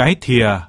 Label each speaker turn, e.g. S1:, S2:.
S1: cái thìa.